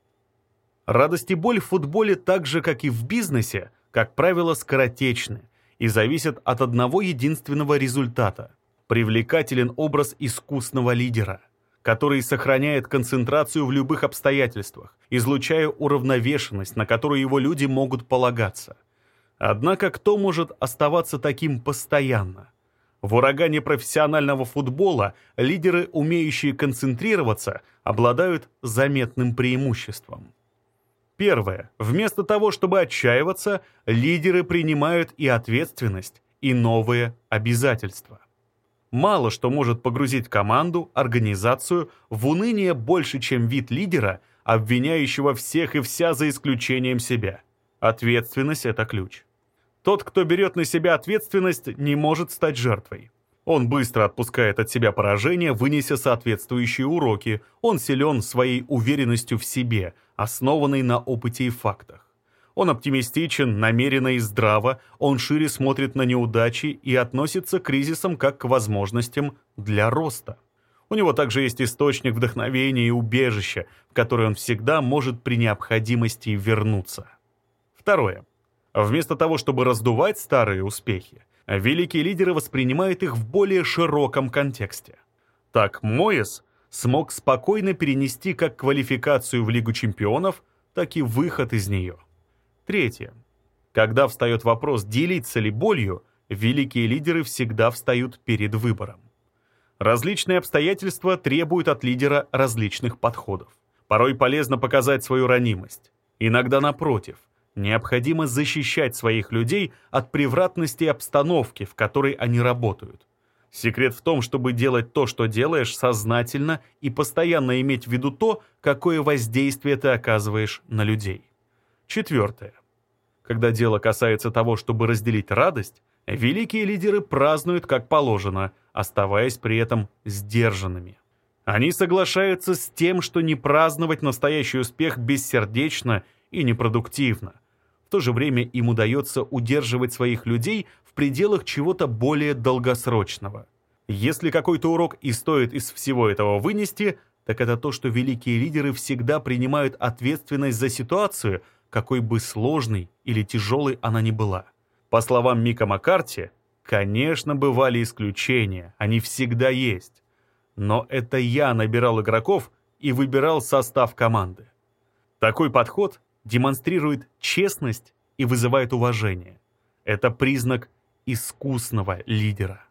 Радость и боль в футболе так же, как и в бизнесе, как правило, скоротечны и зависят от одного единственного результата – привлекателен образ искусного лидера – который сохраняет концентрацию в любых обстоятельствах, излучая уравновешенность, на которую его люди могут полагаться. Однако кто может оставаться таким постоянно? В урагане профессионального футбола лидеры, умеющие концентрироваться, обладают заметным преимуществом. Первое. Вместо того, чтобы отчаиваться, лидеры принимают и ответственность, и новые обязательства. Мало что может погрузить команду, организацию в уныние больше, чем вид лидера, обвиняющего всех и вся за исключением себя. Ответственность — это ключ. Тот, кто берет на себя ответственность, не может стать жертвой. Он быстро отпускает от себя поражение, вынеся соответствующие уроки. Он силен своей уверенностью в себе, основанной на опыте и фактах. Он оптимистичен, намеренно и здраво, он шире смотрит на неудачи и относится к кризисам как к возможностям для роста. У него также есть источник вдохновения и убежища, в который он всегда может при необходимости вернуться. Второе. Вместо того, чтобы раздувать старые успехи, великие лидеры воспринимают их в более широком контексте. Так Моэс смог спокойно перенести как квалификацию в Лигу чемпионов, так и выход из нее. Третье. Когда встает вопрос, делиться ли болью, великие лидеры всегда встают перед выбором. Различные обстоятельства требуют от лидера различных подходов. Порой полезно показать свою ранимость. Иногда напротив – Необходимо защищать своих людей от превратности обстановки, в которой они работают. Секрет в том, чтобы делать то, что делаешь, сознательно и постоянно иметь в виду то, какое воздействие ты оказываешь на людей. Четвертое. Когда дело касается того, чтобы разделить радость, великие лидеры празднуют как положено, оставаясь при этом сдержанными. Они соглашаются с тем, что не праздновать настоящий успех бессердечно и непродуктивно. В то же время им удается удерживать своих людей в пределах чего-то более долгосрочного. Если какой-то урок и стоит из всего этого вынести, так это то, что великие лидеры всегда принимают ответственность за ситуацию, какой бы сложной или тяжелой она ни была. По словам Мика Маккарти, конечно, бывали исключения, они всегда есть. Но это я набирал игроков и выбирал состав команды. Такой подход демонстрирует честность и вызывает уважение. Это признак искусного лидера.